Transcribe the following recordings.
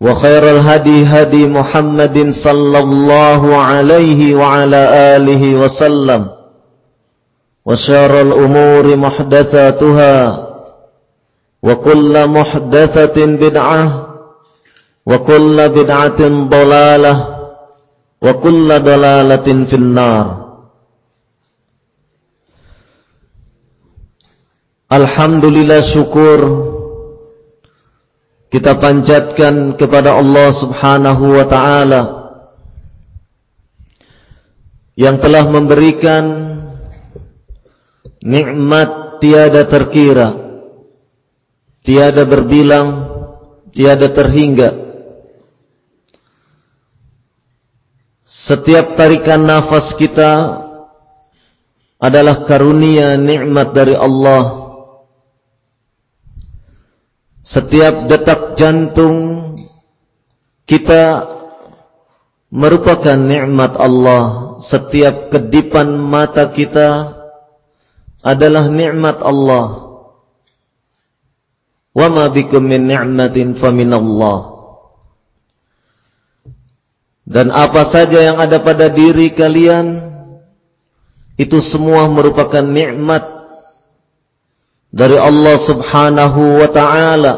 وخير الهدي هدي محمد صلى الله عليه وعلى آله وسلم وشار الأمور محدثاتها وكل محدثة بدعة وكل بدعة ضلالة وكل ضلالة في النار. Alhamdulillah syukur kita panjatkan kepada Allah Subhanahu wa taala yang telah memberikan nikmat tiada terkira, tiada berbilang, tiada terhingga. Setiap tarikan nafas kita adalah karunia nikmat dari Allah setiap detak jantung kita merupakan nikmat Allah. Setiap kedipan mata kita adalah nikmat Allah. Wa ma bikum min ni'matin faminallah. Dan apa saja yang ada pada diri kalian itu semua merupakan nikmat dari Allah Subhanahu wa taala.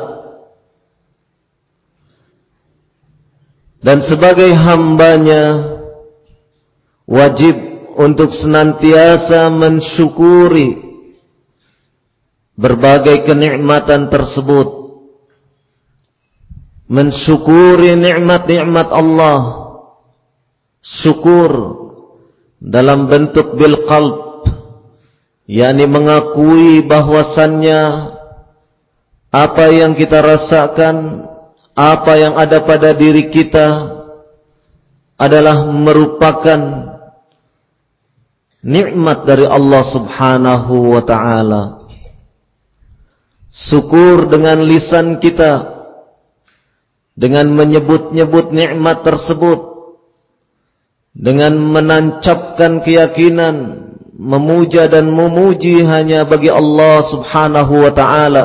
Dan sebagai hambanya wajib untuk senantiasa mensyukuri berbagai kenikmatan tersebut. Mensyukuri nikmat-nikmat Allah. Syukur dalam bentuk bil yakni mengakui bahwasannya apa yang kita rasakan, apa yang ada pada diri kita adalah merupakan nikmat dari Allah Subhanahu wa taala. Syukur dengan lisan kita dengan menyebut-nyebut nikmat tersebut dengan menancapkan keyakinan memuja dan memuji hanya bagi Allah Subhanahu wa taala.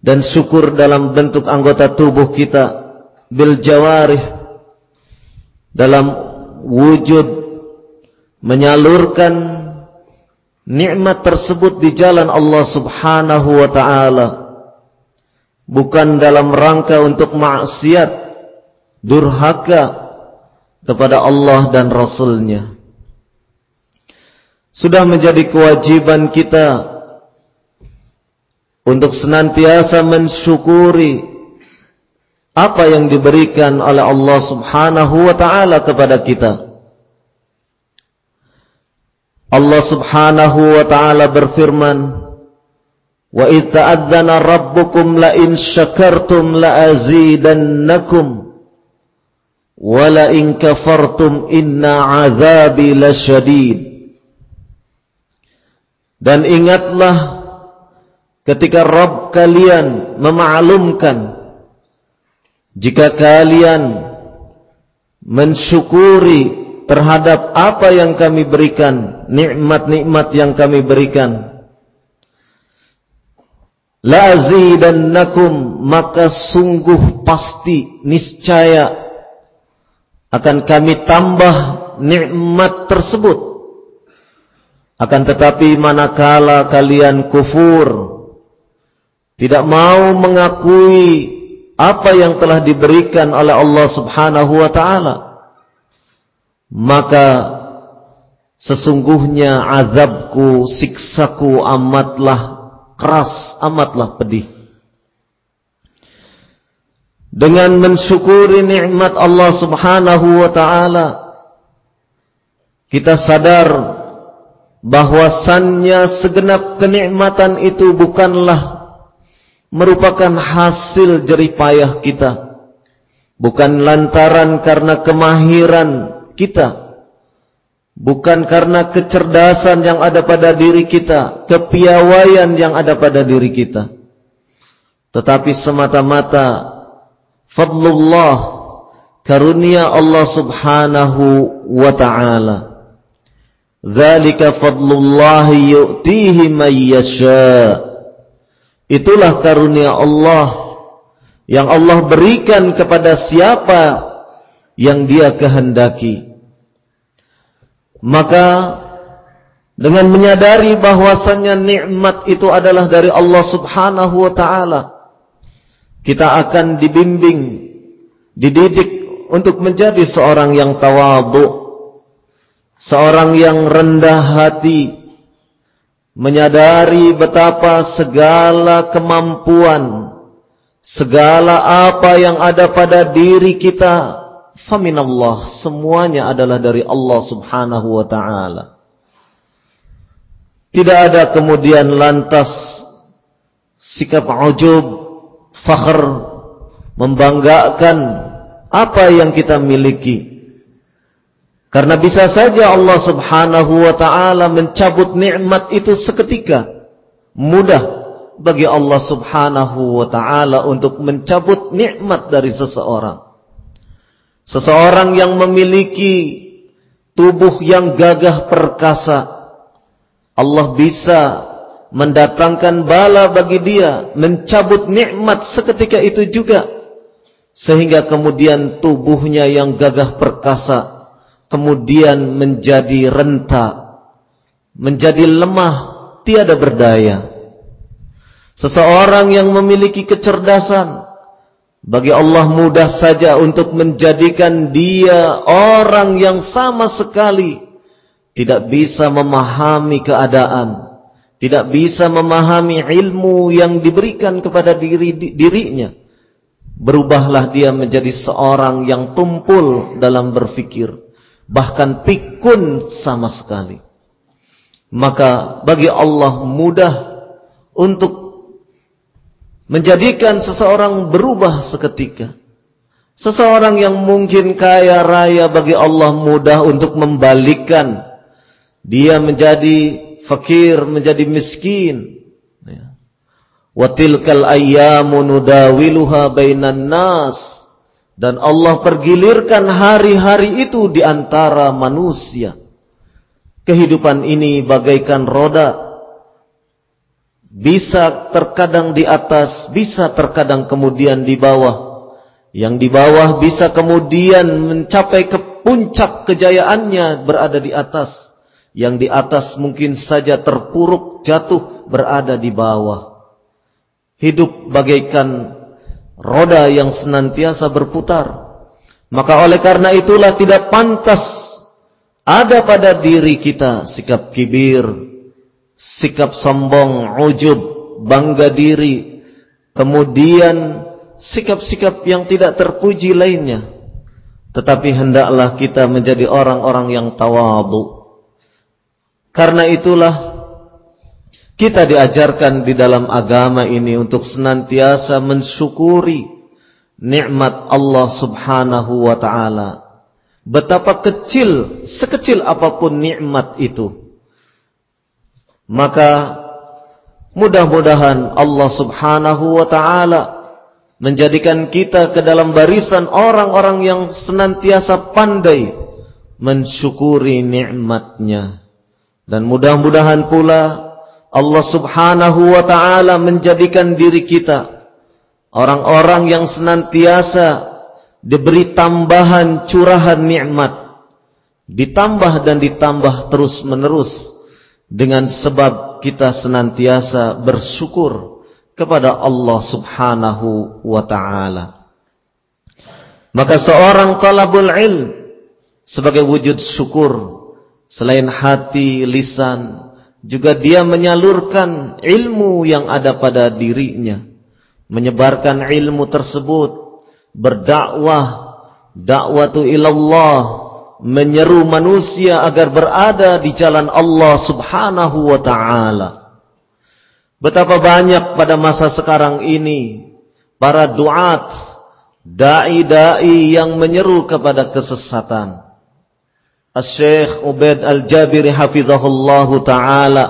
Dan syukur dalam bentuk anggota tubuh kita bil jawarih dalam wujud menyalurkan nikmat tersebut di jalan Allah Subhanahu wa taala. Bukan dalam rangka untuk maksiat durhaka kepada Allah dan Rasulnya sudah menjadi kewajiban kita untuk senantiasa mensyukuri apa yang diberikan oleh Allah Subhanahu wa taala kepada kita. Allah Subhanahu wa taala berfirman, "Wa idz ta'adzana rabbukum la in syakartum la azidannakum wa la in kafartum inna 'adzabi lasyadid." Dan ingatlah ketika Rabb kalian memaklumkan jika kalian mensyukuri terhadap apa yang kami berikan, nikmat-nikmat yang kami berikan, la azidannakum maka sungguh pasti niscaya akan kami tambah nikmat tersebut. Akan tetapi manakala kalian kufur tidak mau mengakui apa yang telah diberikan oleh Allah Subhanahu wa taala maka sesungguhnya azabku siksaku amatlah keras amatlah pedih. Dengan mensyukuri nikmat Allah Subhanahu wa taala kita sadar bahwasannya segenap kenikmatan itu bukanlah merupakan hasil jeripayah kita. Bukan lantaran karena kemahiran kita. Bukan karena kecerdasan yang ada pada diri kita. Kepiawaian yang ada pada diri kita. Tetapi semata-mata fadlullah karunia Allah subhanahu wa ta'ala. Zalika fadlullahi yu'tihi man yasha' Itulah karunia Allah yang Allah berikan kepada siapa yang dia kehendaki. Maka dengan menyadari bahwasannya nikmat itu adalah dari Allah Subhanahu wa taala, kita akan dibimbing, dididik untuk menjadi seorang yang tawadhu, seorang yang rendah hati, menyadari betapa segala kemampuan, segala apa yang ada pada diri kita, faminallah, semuanya adalah dari Allah subhanahu wa ta'ala. Tidak ada kemudian lantas sikap ujub, fakhr, membanggakan apa yang kita miliki. Karena bisa saja Allah subhanahu wa ta'ala mencabut nikmat itu seketika. Mudah bagi Allah subhanahu wa ta'ala untuk mencabut nikmat dari seseorang. Seseorang yang memiliki tubuh yang gagah perkasa. Allah bisa mendatangkan bala bagi dia. Mencabut nikmat seketika itu juga. Sehingga kemudian tubuhnya yang gagah perkasa kemudian menjadi renta, menjadi lemah, tiada berdaya. Seseorang yang memiliki kecerdasan, bagi Allah mudah saja untuk menjadikan dia orang yang sama sekali tidak bisa memahami keadaan, tidak bisa memahami ilmu yang diberikan kepada diri dirinya. Berubahlah dia menjadi seorang yang tumpul dalam berfikir bahkan pikun sama sekali. Maka bagi Allah mudah untuk menjadikan seseorang berubah seketika. Seseorang yang mungkin kaya raya bagi Allah mudah untuk membalikkan dia menjadi fakir, menjadi miskin. Ya. Watilkal ayyamu nudawiluha bainan nas. Dan Allah pergilirkan hari-hari itu di antara manusia. Kehidupan ini bagaikan roda. Bisa terkadang di atas, bisa terkadang kemudian di bawah. Yang di bawah bisa kemudian mencapai ke puncak kejayaannya berada di atas. Yang di atas mungkin saja terpuruk, jatuh, berada di bawah. Hidup bagaikan roda yang senantiasa berputar. Maka oleh karena itulah tidak pantas ada pada diri kita sikap kibir, sikap sombong, ujub, bangga diri, kemudian sikap-sikap yang tidak terpuji lainnya. Tetapi hendaklah kita menjadi orang-orang yang tawadu. Karena itulah kita diajarkan di dalam agama ini untuk senantiasa mensyukuri nikmat Allah Subhanahu wa taala. Betapa kecil, sekecil apa pun nikmat itu. Maka mudah-mudahan Allah Subhanahu wa taala menjadikan kita ke dalam barisan orang-orang yang senantiasa pandai mensyukuri nikmatnya dan mudah-mudahan pula Allah subhanahu wa ta'ala menjadikan diri kita orang-orang yang senantiasa diberi tambahan curahan nikmat ditambah dan ditambah terus menerus dengan sebab kita senantiasa bersyukur kepada Allah Subhanahu wa taala. Maka seorang talabul ilm sebagai wujud syukur selain hati, lisan, juga dia menyalurkan ilmu yang ada pada dirinya, menyebarkan ilmu tersebut, berdakwah, dakwatu ilallah, menyeru manusia agar berada di jalan Allah Subhanahu wa taala. Betapa banyak pada masa sekarang ini para duat, dai-dai yang menyeru kepada kesesatan. Al-Syekh Ubaid Al-Jabiri hafizahullahu taala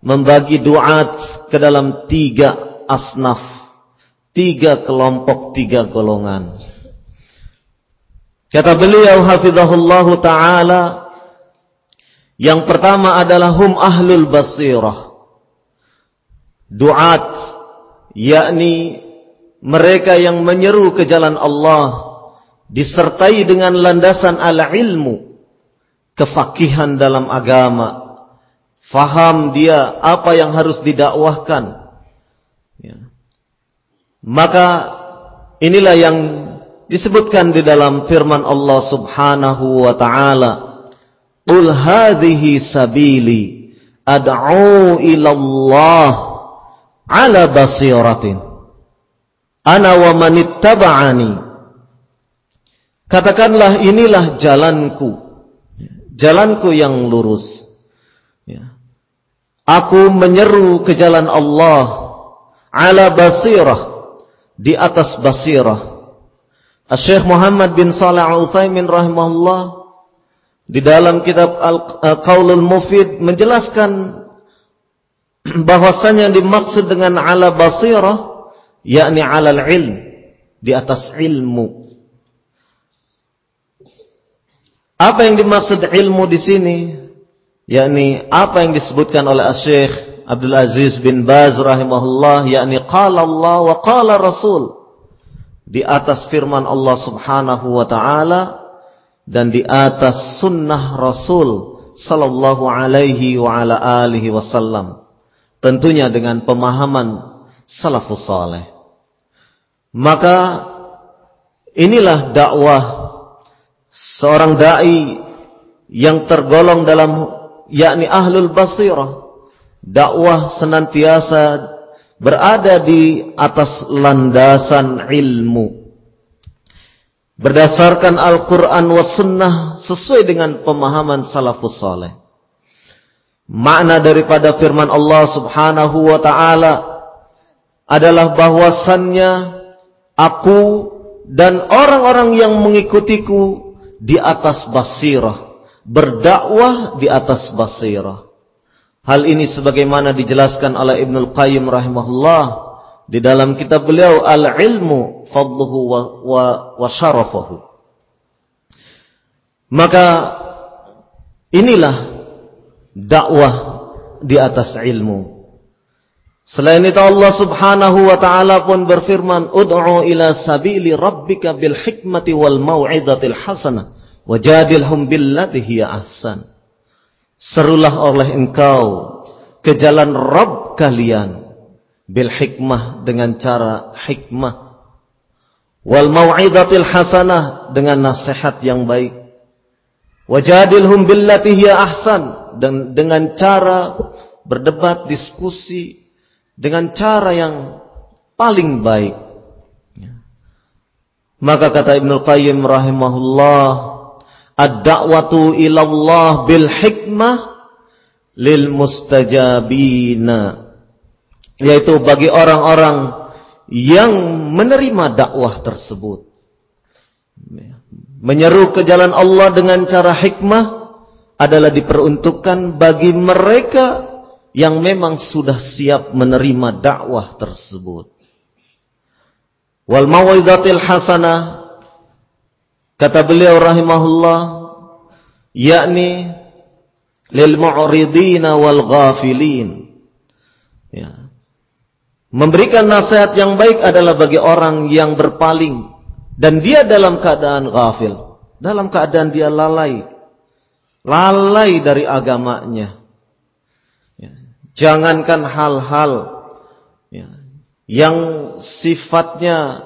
membagi duat ke dalam tiga asnaf, tiga kelompok, tiga golongan. Kata beliau hafizahullahu taala yang pertama adalah hum ahlul basirah duat yakni mereka yang menyeru ke jalan Allah disertai dengan landasan ala ilmu kefakihan dalam agama. Faham dia apa yang harus didakwahkan. Ya. maka inilah yang disebutkan di dalam firman Allah Subhanahu wa taala. Qul hadhihi sabili ad'u ila Allah ala basiratin. Ana wa manittaba'ani katakanlah inilah jalanku jalanku yang lurus. Ya. aku menyeru ke jalan Allah ala basirah di atas basirah. Syekh Muhammad bin Salih Al-Utsaimin rahimahullah di dalam kitab Al-Qaulul Mufid menjelaskan bahwasanya yang dimaksud dengan ala basirah yakni ala ilm di atas ilmu apa yang dimaksud ilmu di sini? Yakni apa yang disebutkan oleh Syekh Abdul Aziz bin Baz rahimahullah yakni qala Allah wa qala Rasul. Di atas firman Allah Subhanahu wa taala dan di atas sunnah Rasul sallallahu alaihi wa ala alihi wasallam. Tentunya dengan pemahaman salafus saleh. Maka inilah dakwah seorang dai yang tergolong dalam yakni ahlul basirah. Dakwah senantiasa berada di atas landasan ilmu. Berdasarkan Al-Quran wa sunnah sesuai dengan pemahaman salafus saleh. Makna daripada firman Allah subhanahu wa ta'ala adalah bahwasannya aku dan orang-orang yang mengikutiku di atas basirah. Berdakwah di atas basirah. Hal ini sebagaimana dijelaskan oleh Ibnul Qayyim rahimahullah di dalam kitab beliau Al-Ilmu Fadluhu wa, wa, wa Syarafahu. Maka inilah dakwah di atas ilmu. Selain itu Allah Subhanahu wa taala pun berfirman, "Ud'u ila sabili rabbika bil hikmati wal mau'izatil hasanah wajadilhum billati hiya ahsan." Serulah oleh engkau ke jalan Rabb kalian bil hikmah dengan cara hikmah wal mau'izatil hasanah dengan nasihat yang baik. Wajadilhum billati hiya ahsan dan dengan cara berdebat, diskusi dengan cara yang paling baik. Ya. Maka kata Ibnu Qayyim rahimahullah, ad-da'watu ila Allah bil hikmah lil mustajabina. Yaitu bagi orang-orang yang menerima dakwah tersebut. Menyeru ke jalan Allah dengan cara hikmah adalah diperuntukkan bagi mereka yang memang sudah siap menerima dakwah tersebut. Wal mau'izatil hasanah kata beliau rahimahullah yakni lil mu'ridina wal ghafilin. Ya. Memberikan nasihat yang baik adalah bagi orang yang berpaling dan dia dalam keadaan ghafil, dalam keadaan dia lalai. Lalai dari agamanya. Jangankan hal-hal ya, yang sifatnya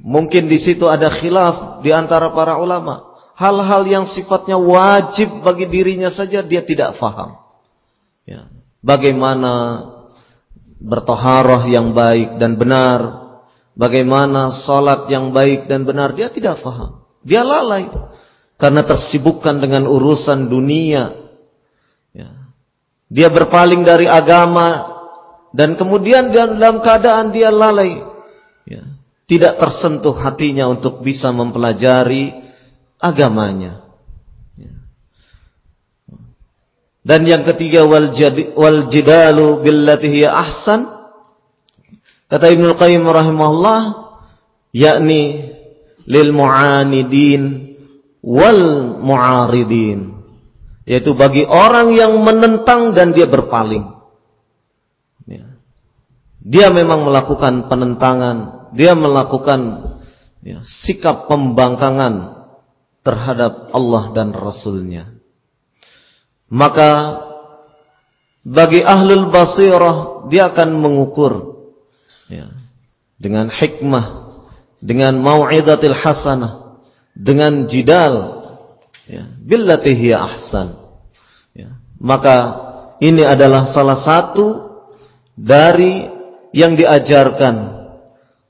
mungkin di situ ada khilaf di antara para ulama. Hal-hal yang sifatnya wajib bagi dirinya saja dia tidak faham. Ya. Bagaimana bertoharoh yang baik dan benar. Bagaimana salat yang baik dan benar. Dia tidak faham. Dia lalai. Karena tersibukkan dengan urusan dunia. Ya. Dia berpaling dari agama dan kemudian dalam keadaan dia lalai. Ya. Tidak tersentuh hatinya untuk bisa mempelajari agamanya. Ya. Dan yang ketiga wal, wal jidalu billati ahsan. Kata Ibnu Qayyim rahimahullah yakni lil mu'anidin wal mu'aridin yaitu bagi orang yang menentang dan dia berpaling. Ya. Dia memang melakukan penentangan, dia melakukan ya, sikap pembangkangan terhadap Allah dan Rasulnya. Maka bagi ahlul basirah dia akan mengukur ya, dengan hikmah, dengan mau'idatil hasanah, dengan jidal ya, billati hiya ahsan. Ya, maka ini adalah salah satu dari yang diajarkan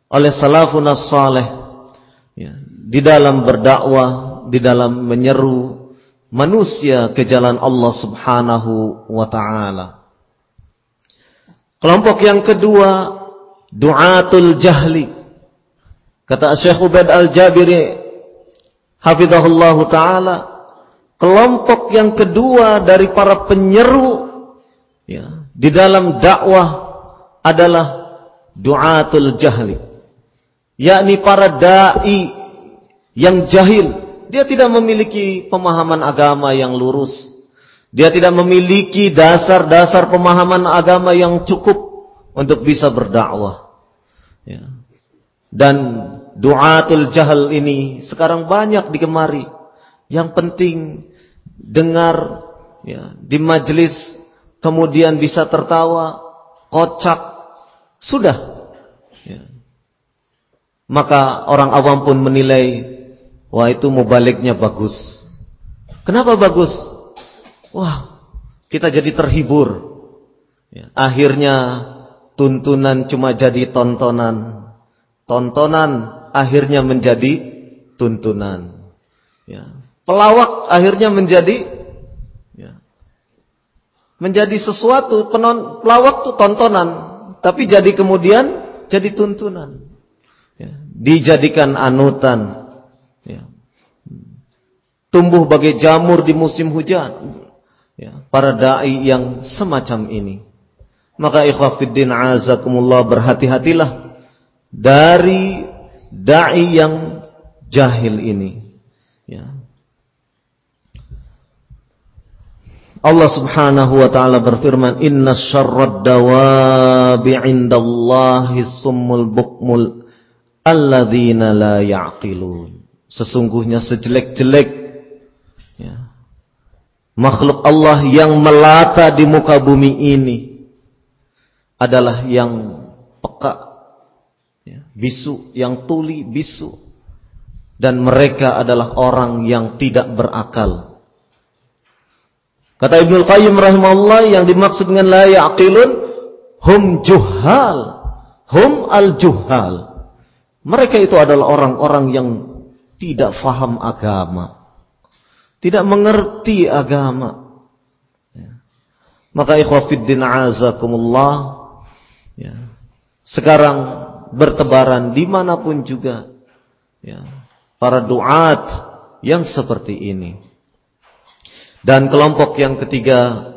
oleh salafun saleh ya, di dalam berdakwah, di dalam menyeru manusia ke jalan Allah Subhanahu wa taala. Kelompok yang kedua, du'atul jahli. Kata Syekh Ubaid Al-Jabiri hafizahullah taala kelompok yang kedua dari para penyeru ya, di dalam dakwah adalah duatul jahli yakni para dai yang jahil dia tidak memiliki pemahaman agama yang lurus dia tidak memiliki dasar-dasar pemahaman agama yang cukup untuk bisa berdakwah ya. dan duatul jahal ini sekarang banyak digemari. Yang penting dengar ya, di majelis kemudian bisa tertawa, kocak, sudah. Ya. Maka orang awam pun menilai, wah itu mubaliknya bagus. Kenapa bagus? Wah, kita jadi terhibur. Ya. Akhirnya tuntunan cuma jadi tontonan. Tontonan akhirnya menjadi tuntunan. Ya. Pelawak akhirnya menjadi ya, menjadi sesuatu penon, pelawak itu tontonan, tapi jadi kemudian jadi tuntunan. Ya. Dijadikan anutan. Ya. Tumbuh bagai jamur di musim hujan. Ya. Para dai yang semacam ini. Maka ikhwafiddin azakumullah berhati-hatilah dari dai yang jahil ini. Ya. Allah Subhanahu wa taala berfirman, "Inna syarrad dawabi 'indallahi summul bukmul alladzina la ya'qilun." Sesungguhnya sejelek-jelek ya, makhluk Allah yang melata di muka bumi ini adalah yang peka ya, bisu, yang tuli bisu. Dan mereka adalah orang yang tidak berakal. Kata Ibnu Qayyim rahimahullah yang dimaksud dengan la yaqilun hum juhal, hum al-juhal. Mereka itu adalah orang-orang yang tidak faham agama. Tidak mengerti agama. Ya. Maka ikhwafiddin azakumullah. Ya. Sekarang bertebaran di mana pun juga. Ya. Para duat yang seperti ini. Dan kelompok yang ketiga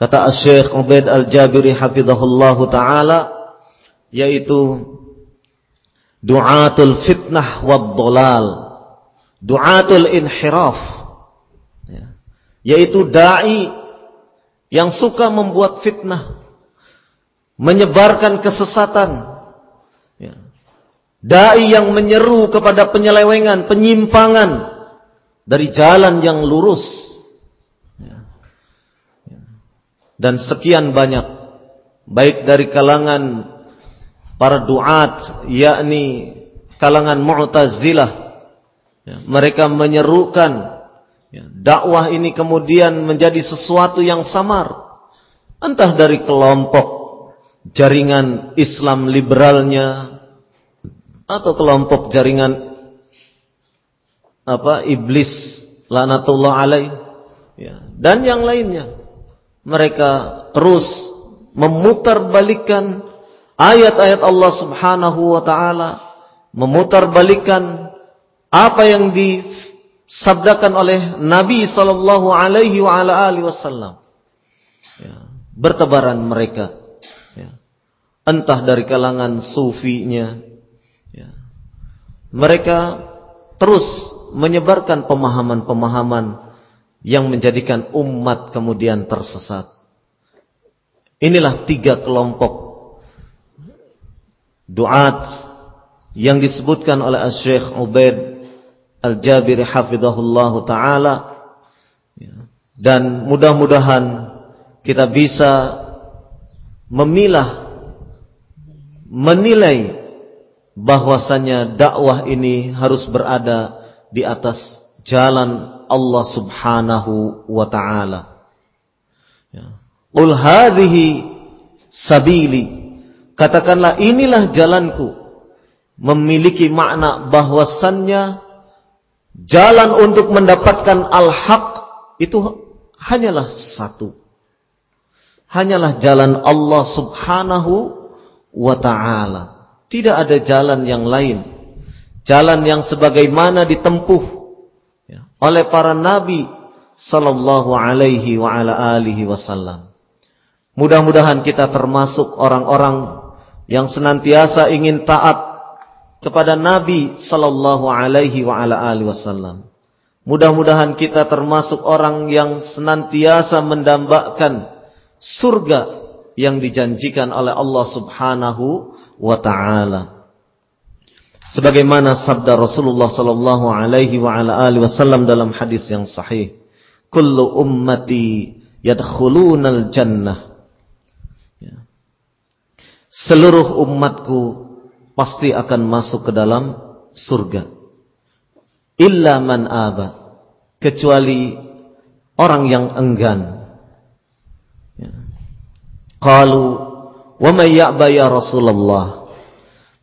kata Syekh Ubaid Al-Jabiri hafizahullahu taala yaitu du'atul fitnah wad dolal du'atul inhiraf ya. yaitu dai yang suka membuat fitnah menyebarkan kesesatan ya. dai yang menyeru kepada penyelewengan penyimpangan dari jalan yang lurus. Ya. Ya. Dan sekian banyak, baik dari kalangan para duat, yakni kalangan mu'tazilah, ya. mereka menyerukan dakwah ini kemudian menjadi sesuatu yang samar, entah dari kelompok jaringan Islam liberalnya atau kelompok jaringan apa iblis lanatullah alaih ya, dan yang lainnya mereka terus memutarbalikkan ayat-ayat Allah Subhanahu wa taala memutarbalikkan apa yang disabdakan oleh Nabi sallallahu alaihi wa ala alihi wasallam. Ya, bertebaran mereka ya, entah dari kalangan sufinya ya, mereka terus menyebarkan pemahaman-pemahaman yang menjadikan umat kemudian tersesat. Inilah tiga kelompok duat yang disebutkan oleh Syekh Ubaid Al-Jabiri hafizahullah taala dan mudah-mudahan kita bisa memilah menilai bahwasanya dakwah ini harus berada di atas jalan Allah Subhanahu wa taala. Ya. Qul hadhihi sabili. Katakanlah inilah jalanku. Memiliki makna bahwasannya jalan untuk mendapatkan al-haq itu hanyalah satu. Hanyalah jalan Allah Subhanahu wa taala. Tidak ada jalan yang lain jalan yang sebagaimana ditempuh oleh para nabi sallallahu alaihi wa ala alihi wasallam. Mudah-mudahan kita termasuk orang-orang yang senantiasa ingin taat kepada Nabi sallallahu alaihi wa ala alihi wasallam. Mudah-mudahan kita termasuk orang yang senantiasa mendambakan surga yang dijanjikan oleh Allah Subhanahu wa taala. Sebagaimana sabda Rasulullah sallallahu alaihi wa ala alihi wasallam dalam hadis yang sahih, "Kullu ummati yadkhulunal jannah." Ya. Seluruh umatku pasti akan masuk ke dalam surga. Illa man aba, kecuali orang yang enggan. Ya. Qalu, "Wa may ya'ba ya Rasulullah?"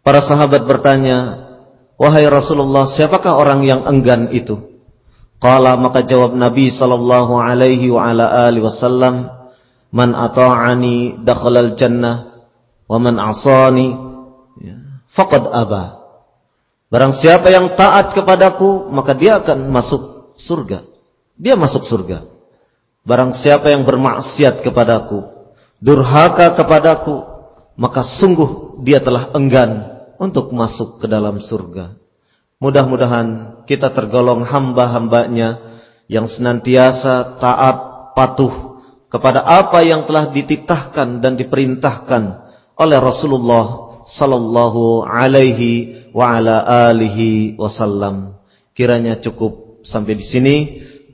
Para sahabat bertanya, "Wahai Rasulullah, siapakah orang yang enggan itu?" Qala maka jawab Nabi sallallahu alaihi wa ala alihi wasallam, "Man ata'ani dakhala al-jannah wa man 'asani ya, faqad aba." Barang siapa yang taat kepadaku, maka dia akan masuk surga. Dia masuk surga. Barang siapa yang bermaksiat kepadaku, durhaka kepadaku, maka sungguh dia telah enggan untuk masuk ke dalam surga. Mudah-mudahan kita tergolong hamba-hambanya yang senantiasa taat patuh kepada apa yang telah dititahkan dan diperintahkan oleh Rasulullah sallallahu alaihi wa ala alihi wasallam. Kiranya cukup sampai di sini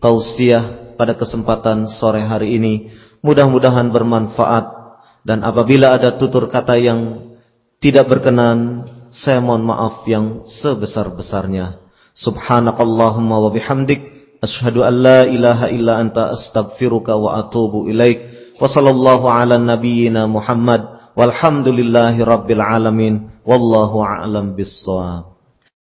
tausiah pada kesempatan sore hari ini. Mudah-mudahan bermanfaat dan apabila ada tutur kata yang tidak berkenan, saya mohon maaf yang sebesar-besarnya. Subhanakallahumma wa bihamdik, asyhadu an la ilaha illa anta astaghfiruka wa atubu ilaik. Wa sallallahu ala nabiyyina Muhammad Walhamdulillahi rabbil alamin. Wallahu a'lam bissawab.